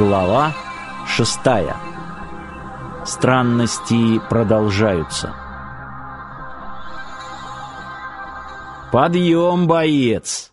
Глава шестая. Странности продолжаются. «Подъем, боец!»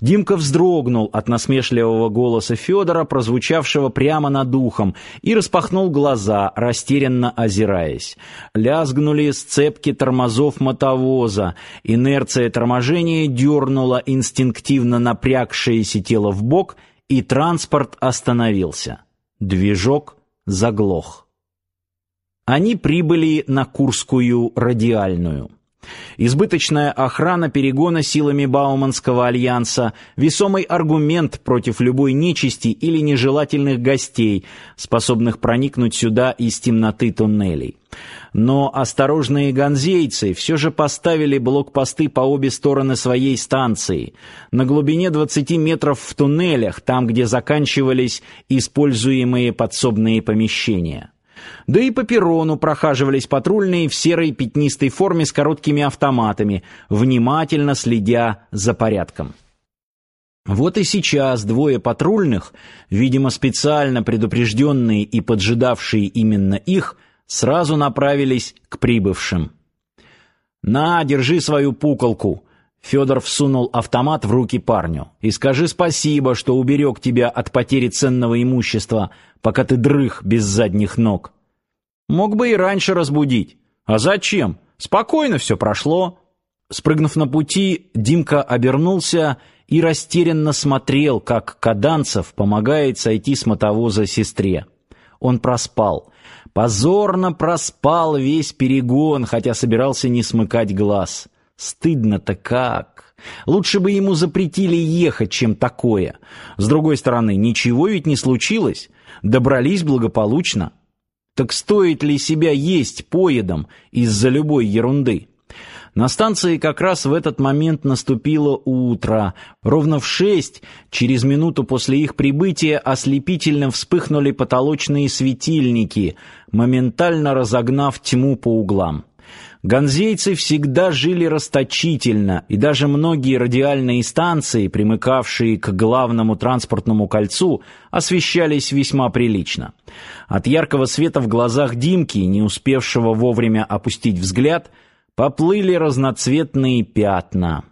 Димка вздрогнул от насмешливого голоса Федора, прозвучавшего прямо над ухом, и распахнул глаза, растерянно озираясь. Лязгнули сцепки тормозов мотовоза. Инерция торможения дернула инстинктивно напрягшееся тело в бок — и транспорт остановился. Движок заглох. Они прибыли на Курскую радиальную. Избыточная охрана перегона силами Бауманского альянса – весомый аргумент против любой нечисти или нежелательных гостей, способных проникнуть сюда из темноты туннелей. Но осторожные ганзейцы все же поставили блокпосты по обе стороны своей станции, на глубине 20 метров в туннелях, там, где заканчивались используемые подсобные помещения. Да и по перрону прохаживались патрульные в серой пятнистой форме с короткими автоматами, внимательно следя за порядком. Вот и сейчас двое патрульных, видимо, специально предупрежденные и поджидавшие именно их, сразу направились к прибывшим. «На, держи свою пуколку!» Федор всунул автомат в руки парню. «И скажи спасибо, что уберег тебя от потери ценного имущества, пока ты дрых без задних ног». «Мог бы и раньше разбудить». «А зачем? Спокойно все прошло». Спрыгнув на пути, Димка обернулся и растерянно смотрел, как Каданцев помогает сойти с мотовоза сестре. Он проспал. Позорно проспал весь перегон, хотя собирался не смыкать глаз. Стыдно-то как. Лучше бы ему запретили ехать, чем такое. С другой стороны, ничего ведь не случилось. Добрались благополучно. Так стоит ли себя есть поедом из-за любой ерунды? На станции как раз в этот момент наступило утро. Ровно в шесть, через минуту после их прибытия, ослепительно вспыхнули потолочные светильники, моментально разогнав тьму по углам. Ганзейцы всегда жили расточительно, и даже многие радиальные станции, примыкавшие к главному транспортному кольцу, освещались весьма прилично. От яркого света в глазах Димки, не успевшего вовремя опустить взгляд, поплыли разноцветные пятна.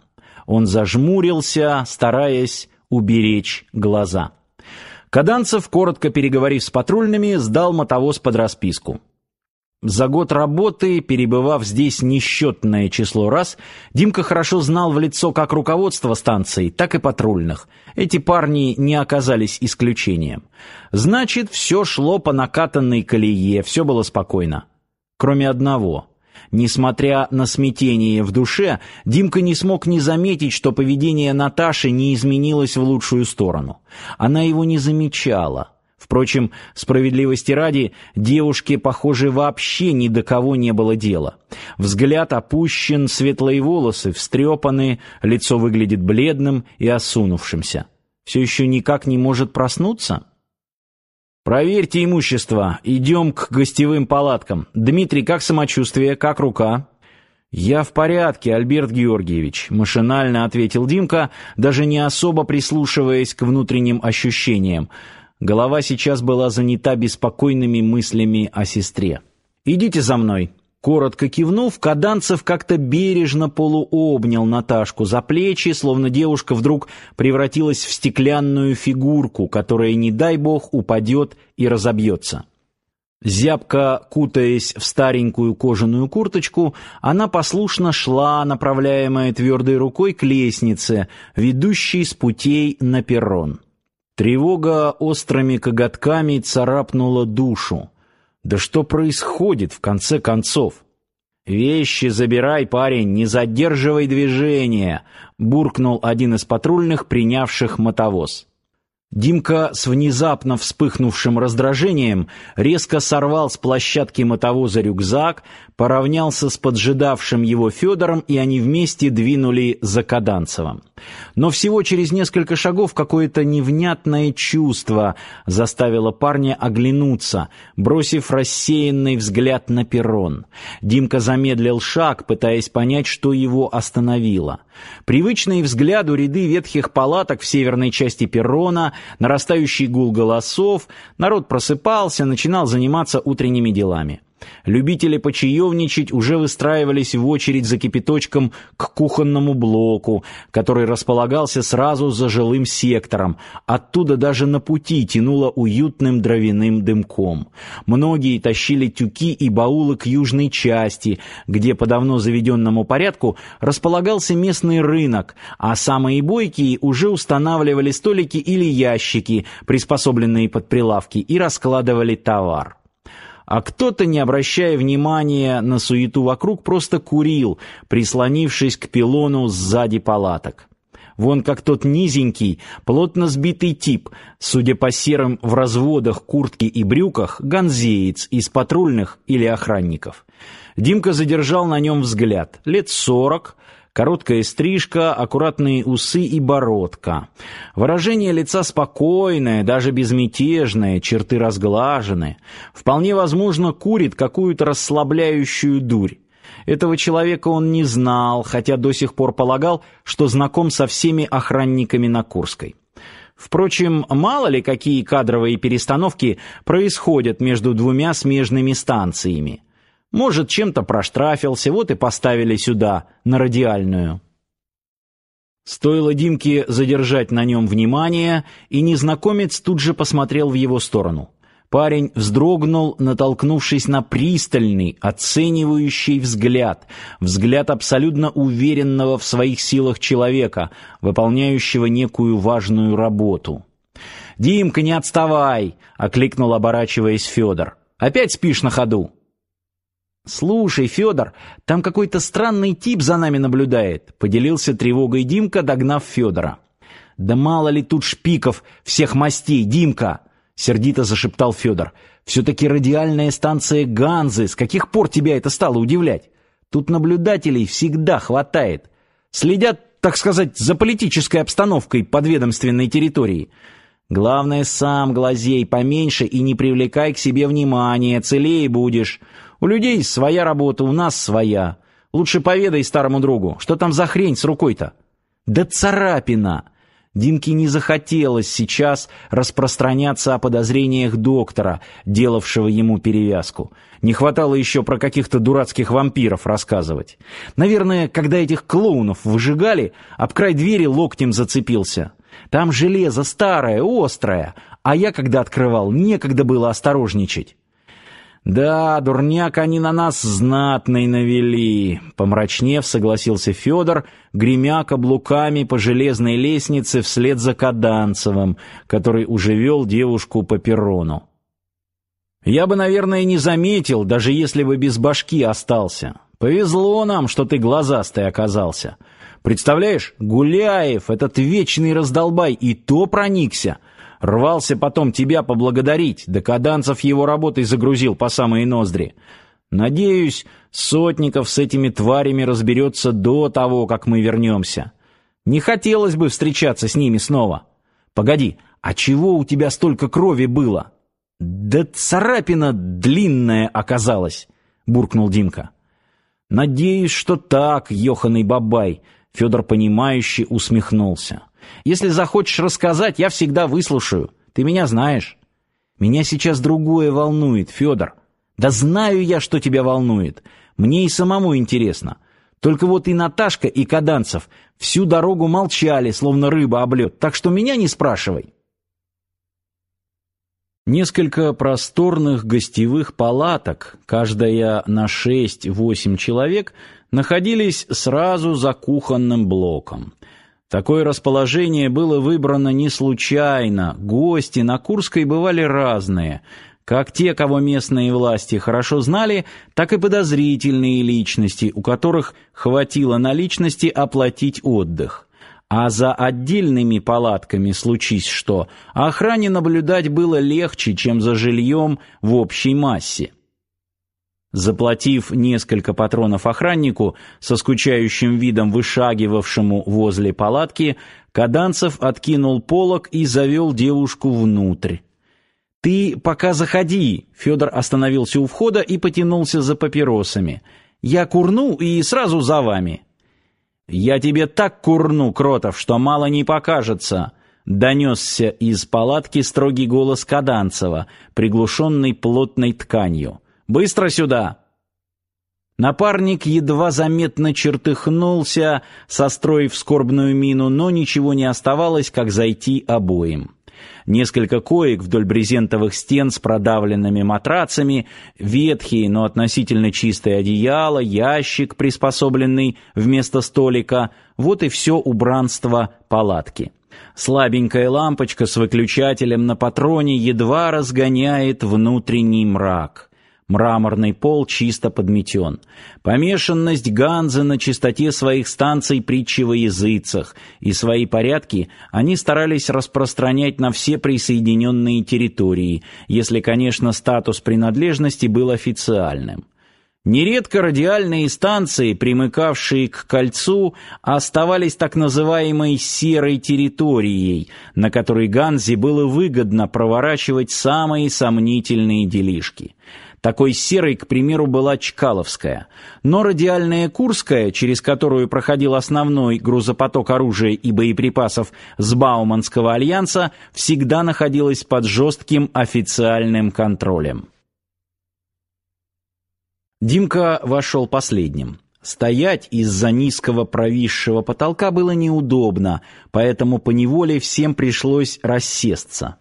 Он зажмурился, стараясь уберечь глаза. Каданцев, коротко переговорив с патрульными, сдал мотовоз под расписку. За год работы, перебывав здесь несчетное число раз, Димка хорошо знал в лицо как руководство станции, так и патрульных. Эти парни не оказались исключением. Значит, все шло по накатанной колее, все было спокойно. Кроме одного. Несмотря на смятение в душе, Димка не смог не заметить, что поведение Наташи не изменилось в лучшую сторону. Она его не замечала. Впрочем, справедливости ради, девушке, похоже, вообще ни до кого не было дела. Взгляд опущен, светлые волосы встрепаны, лицо выглядит бледным и осунувшимся. Все еще никак не может проснуться? «Проверьте имущество. Идем к гостевым палаткам. Дмитрий, как самочувствие? Как рука?» «Я в порядке, Альберт Георгиевич», — машинально ответил Димка, даже не особо прислушиваясь к внутренним ощущениям. Голова сейчас была занята беспокойными мыслями о сестре. «Идите за мной». Коротко кивнув, Каданцев как-то бережно полуобнял Наташку за плечи, словно девушка вдруг превратилась в стеклянную фигурку, которая, не дай бог, упадет и разобьется. Зябко кутаясь в старенькую кожаную курточку, она послушно шла, направляемая твердой рукой к лестнице, ведущей с путей на перрон. Тревога острыми коготками царапнула душу. Да что происходит в конце концов? Вещи забирай, парень, не задерживай движение, буркнул один из патрульных, принявших мотовоз. Димка с внезапно вспыхнувшим раздражением резко сорвал с площадки мотовоза рюкзак, поравнялся с поджидавшим его Федором, и они вместе двинули за Каданцевым. Но всего через несколько шагов какое-то невнятное чувство заставило парня оглянуться, бросив рассеянный взгляд на перрон. Димка замедлил шаг, пытаясь понять, что его остановило. Привычные взгляду ряды ветхих палаток в северной части перрона, нарастающий гул голосов, народ просыпался, начинал заниматься утренними делами. Любители почаевничать уже выстраивались в очередь за кипяточком к кухонному блоку, который располагался сразу за жилым сектором. Оттуда даже на пути тянуло уютным дровяным дымком. Многие тащили тюки и баулы к южной части, где по давно заведенному порядку располагался местный рынок, а самые бойкие уже устанавливали столики или ящики, приспособленные под прилавки, и раскладывали товар а кто-то, не обращая внимания на суету вокруг, просто курил, прислонившись к пилону сзади палаток. Вон как тот низенький, плотно сбитый тип, судя по серым в разводах куртке и брюках, ганзеец из патрульных или охранников. Димка задержал на нем взгляд. Лет сорок, Короткая стрижка, аккуратные усы и бородка. Выражение лица спокойное, даже безмятежное, черты разглажены. Вполне возможно, курит какую-то расслабляющую дурь. Этого человека он не знал, хотя до сих пор полагал, что знаком со всеми охранниками на Курской. Впрочем, мало ли какие кадровые перестановки происходят между двумя смежными станциями. Может, чем-то проштрафился, вот и поставили сюда, на радиальную. Стоило Димке задержать на нем внимание, и незнакомец тут же посмотрел в его сторону. Парень вздрогнул, натолкнувшись на пристальный, оценивающий взгляд, взгляд абсолютно уверенного в своих силах человека, выполняющего некую важную работу. «Димка, не отставай!» — окликнул, оборачиваясь Федор. «Опять спишь на ходу?» «Слушай, Федор, там какой-то странный тип за нами наблюдает», — поделился тревогой Димка, догнав Федора. «Да мало ли тут шпиков всех мастей, Димка!» — сердито зашептал Федор. «Все-таки радиальная станция Ганзы. С каких пор тебя это стало удивлять? Тут наблюдателей всегда хватает. Следят, так сказать, за политической обстановкой подведомственной территории». Главное, сам глазей поменьше и не привлекай к себе внимания, целее будешь. У людей своя работа, у нас своя. Лучше поведай старому другу, что там за хрень с рукой-то? Да царапина. Димке не захотелось сейчас распространяться о подозрениях доктора, делавшего ему перевязку. Не хватало еще про каких-то дурацких вампиров рассказывать. Наверное, когда этих клоунов выжигали, об край двери локтем зацепился. Там железо старое, острое, а я, когда открывал, некогда было осторожничать. Да, дурняк они на нас знатный навели, помрачнев согласился Федор, гремя каблуками по железной лестнице вслед за Каданцевым, который уже вел девушку по перрону. Я бы, наверное, не заметил, даже если бы без башки остался. Повезло нам, что ты глазастый оказался. Представляешь, Гуляев, этот вечный раздолбай, и то проникся. Рвался потом тебя поблагодарить, да Каданцев его работой загрузил по самые ноздри. Надеюсь, Сотников с этими тварями разберется до того, как мы вернемся. Не хотелось бы встречаться с ними снова. Погоди, а чего у тебя столько крови было? Да царапина длинная оказалась, буркнул Димка. Надеюсь, что так, ёханый бабай. Федор понимающе усмехнулся. Если захочешь рассказать, я всегда выслушаю. Ты меня знаешь. Меня сейчас другое волнует, Федор. Да знаю я, что тебя волнует. Мне и самому интересно. Только вот и Наташка, и Каданцев всю дорогу молчали, словно рыба об лед, так что меня не спрашивай. Несколько просторных гостевых палаток, каждая на шесть-восемь человек, находились сразу за кухонным блоком. Такое расположение было выбрано не случайно. Гости на Курской бывали разные. как те, кого местные власти хорошо знали, так и подозрительные личности, у которых хватило наличности оплатить отдых. А за отдельными палатками случись что, охране наблюдать было легче, чем за жильем в общей массе. Заплатив несколько патронов охраннику, со скучающим видом вышагивавшему возле палатки, Каданцев откинул полог и завел девушку внутрь. «Ты пока заходи», — Федор остановился у входа и потянулся за папиросами. «Я курну и сразу за вами». «Я тебе так курну, Кротов, что мало не покажется», — донесся из палатки строгий голос Каданцева, приглушенный плотной тканью. «Быстро сюда!» Напарник едва заметно чертыхнулся, состроив скорбную мину, но ничего не оставалось, как зайти обоим. Несколько коек вдоль брезентовых стен с продавленными матрацами, ветхие, но относительно чистые одеяла, ящик, приспособленный вместо столика — вот и все убранство палатки. Слабенькая лампочка с выключателем на патроне едва разгоняет внутренний мрак. Мраморный пол чисто подметен. Помешанность Ганзы на чистоте своих станций притчи во языцах, и свои порядки они старались распространять на все присоединенные территории, если, конечно, статус принадлежности был официальным. Нередко радиальные станции, примыкавшие к кольцу, оставались так называемой серой территорией, на которой Ганзе было выгодно проворачивать самые сомнительные делишки. Такой серой, к примеру, была Чкаловская. Но радиальная Курская, через которую проходил основной грузопоток оружия и боеприпасов с Бауманского альянса, всегда находилась под жестким официальным контролем. Димка вошел последним. Стоять из-за низкого провисшего потолка было неудобно, поэтому поневоле всем пришлось рассесться.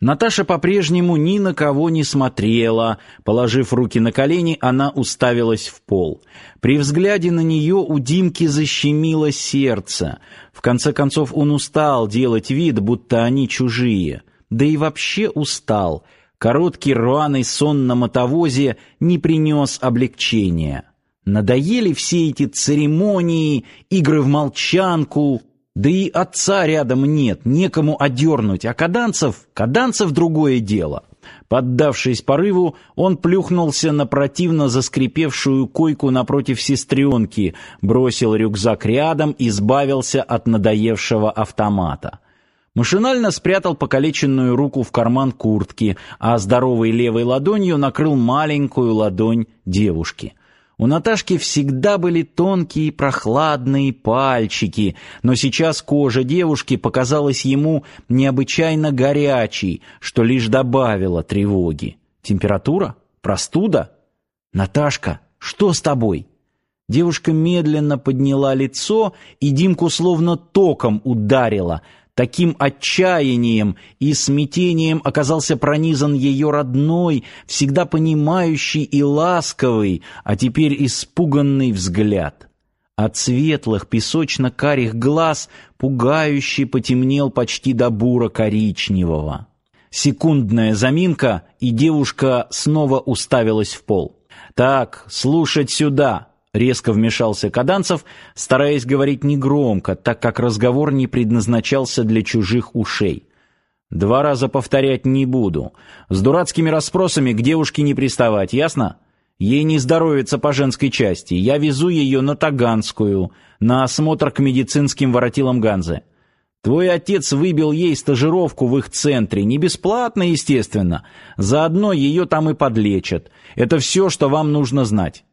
Наташа по-прежнему ни на кого не смотрела. Положив руки на колени, она уставилась в пол. При взгляде на нее у Димки защемило сердце. В конце концов он устал делать вид, будто они чужие. Да и вообще устал. Короткий рваный сон на мотовозе не принес облегчения. Надоели все эти церемонии, игры в молчанку, да и отца рядом нет, некому одернуть, а Каданцев, Каданцев другое дело. Поддавшись порыву, он плюхнулся на противно заскрипевшую койку напротив сестренки, бросил рюкзак рядом и избавился от надоевшего автомата. Машинально спрятал покалеченную руку в карман куртки, а здоровой левой ладонью накрыл маленькую ладонь девушки. У Наташки всегда были тонкие прохладные пальчики, но сейчас кожа девушки показалась ему необычайно горячей, что лишь добавило тревоги. Температура? Простуда? Наташка, что с тобой? Девушка медленно подняла лицо, и Димку словно током ударила – Таким отчаянием и смятением оказался пронизан ее родной, всегда понимающий и ласковый, а теперь испуганный взгляд. От светлых песочно-карих глаз пугающе потемнел почти до буро-коричневого. Секундная заминка, и девушка снова уставилась в пол. «Так, слушать сюда!» Резко вмешался Каданцев, стараясь говорить негромко, так как разговор не предназначался для чужих ушей. Два раза повторять не буду. С дурацкими расспросами к девушке не приставать, ясно? Ей не здоровится по женской части. Я везу ее на Таганскую, на осмотр к медицинским воротилам Ганзы. Твой отец выбил ей стажировку в их центре, не бесплатно, естественно. Заодно ее там и подлечат. Это все, что вам нужно знать.